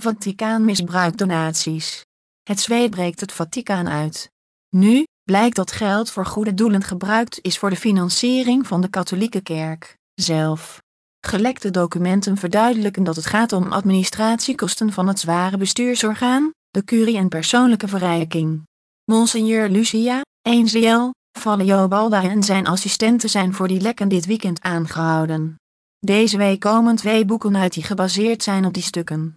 Vaticaan misbruikt donaties. Het zweet breekt het Vaticaan uit. Nu blijkt dat geld voor goede doelen gebruikt is voor de financiering van de katholieke kerk zelf. Gelekte documenten verduidelijken dat het gaat om administratiekosten van het zware bestuursorgaan, de curie en persoonlijke verrijking. Monseigneur Lucia, Ezekiel, Fallio Balda en zijn assistenten zijn voor die lekken dit weekend aangehouden. Deze week komen twee boeken uit die gebaseerd zijn op die stukken.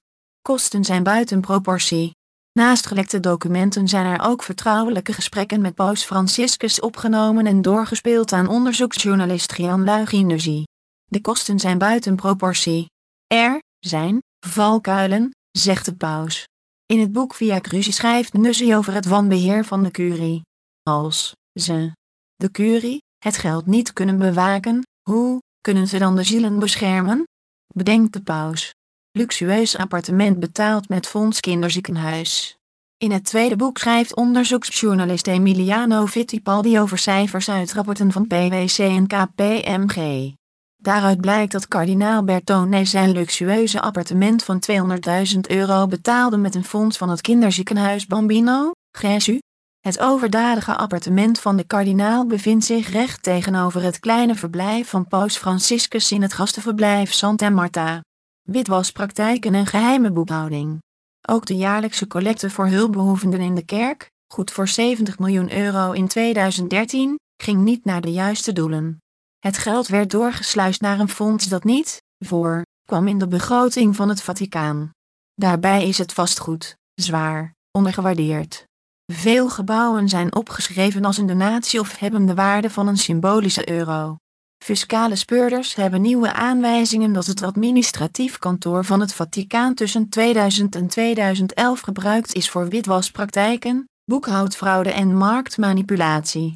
Kosten zijn buiten proportie. Naast gelekte documenten zijn er ook vertrouwelijke gesprekken met Paus Franciscus opgenomen en doorgespeeld aan onderzoeksjournalist Gian Luiginusi. De kosten zijn buiten proportie. Er zijn valkuilen, zegt de paus. In het boek Via Crucis schrijft Nussi over het wanbeheer van de curie. Als ze, de curie, het geld niet kunnen bewaken, hoe kunnen ze dan de zielen beschermen? Bedenkt de paus. Luxueus appartement betaald met fonds kinderziekenhuis. In het tweede boek schrijft onderzoeksjournalist Emiliano Fittipaldi over cijfers uit rapporten van PwC en KPMG. Daaruit blijkt dat kardinaal Bertone zijn luxueuze appartement van 200.000 euro betaalde met een fonds van het kinderziekenhuis Bambino, Gesù. Het overdadige appartement van de kardinaal bevindt zich recht tegenover het kleine verblijf van Paus Franciscus in het gastenverblijf Santa Marta. Witwaspraktijken en geheime boekhouding. Ook de jaarlijkse collecte voor hulpbehoevenden in de kerk, goed voor 70 miljoen euro in 2013, ging niet naar de juiste doelen. Het geld werd doorgesluist naar een fonds dat niet, voor, kwam in de begroting van het Vaticaan. Daarbij is het vastgoed, zwaar, ondergewaardeerd. Veel gebouwen zijn opgeschreven als een donatie of hebben de waarde van een symbolische euro. Fiscale speurders hebben nieuwe aanwijzingen dat het administratief kantoor van het Vaticaan tussen 2000 en 2011 gebruikt is voor witwaspraktijken, boekhoudfraude en marktmanipulatie.